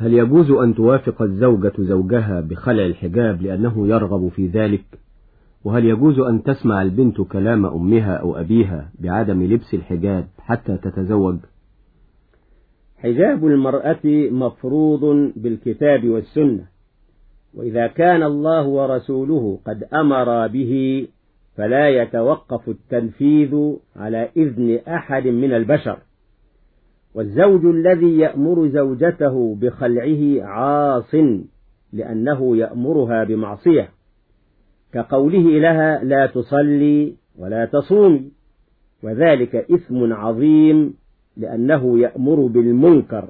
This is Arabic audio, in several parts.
هل يجوز أن توافق الزوجة زوجها بخلع الحجاب لأنه يرغب في ذلك؟ وهل يجوز أن تسمع البنت كلام أمها أو أبيها بعدم لبس الحجاب حتى تتزوج؟ حجاب المرأة مفروض بالكتاب والسنة وإذا كان الله ورسوله قد أمر به فلا يتوقف التنفيذ على إذن أحد من البشر. والزوج الذي يأمر زوجته بخلعه عاص لأنه يأمرها بمعصية. كقوله لها لا تصلي ولا تصومي وذلك إثم عظيم لأنه يأمر بالمنكر.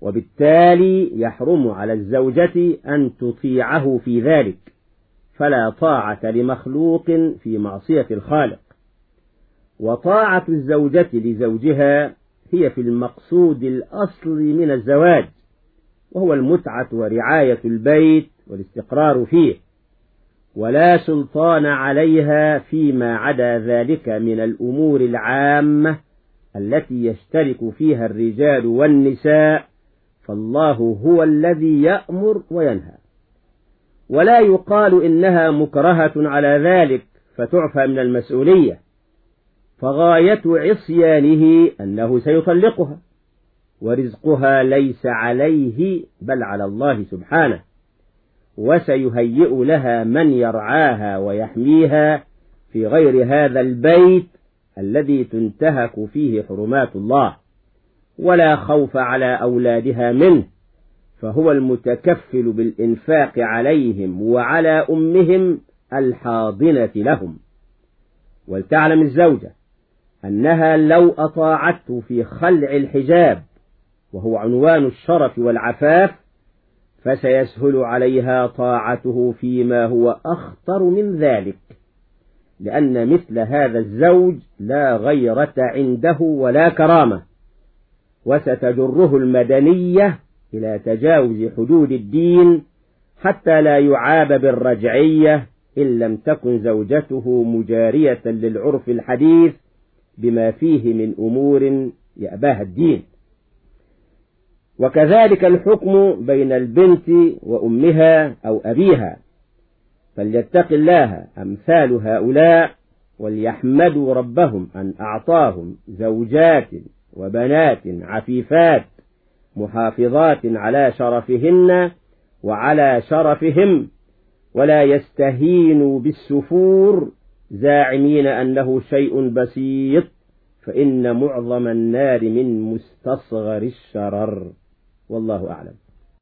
وبالتالي يحرم على الزوجة أن تطيعه في ذلك فلا طاعة لمخلوق في معصية الخالق. وطاعة الزوجة لزوجها هي في المقصود الأصل من الزواج وهو المتعة ورعاية البيت والاستقرار فيه ولا سلطان عليها فيما عدا ذلك من الأمور العامة التي يشترك فيها الرجال والنساء فالله هو الذي يأمر وينهى. ولا يقال إنها مكرهة على ذلك فتعفى من المسؤولية. فغاية عصيانه أنه سيطلقها ورزقها ليس عليه بل على الله سبحانه وسيهيئ لها من يرعاها ويحميها في غير هذا البيت الذي تنتهك فيه حرمات الله ولا خوف على أولادها منه فهو المتكفل بالإنفاق عليهم وعلى أمهم الحاضنة لهم. ولتعلم الزوجة أنها لو أطاعته في خلع الحجاب وهو عنوان الشرف والعفاف فسيسهل عليها طاعته فيما هو أخطر من ذلك لأن مثل هذا الزوج لا غيرة عنده ولا كرامة وستجره المدنية إلى تجاوز حدود الدين حتى لا يعاب بالرجعية إن لم تكن زوجته مجارية للعرف الحديث بما فيه من أمور يأباها الدين. وكذلك الحكم بين البنت وأمها أو أبيها. فليتق الله أمثال هؤلاء وليحمدوا ربهم أن أعطاهم زوجات وبنات عفيفات محافظات على شرفهن وعلى شرفهم ولا يستهينوا بالسفور زاعمين أنه شيء بسيط فإن معظم النار من مستصغر الشرر. والله أعلم.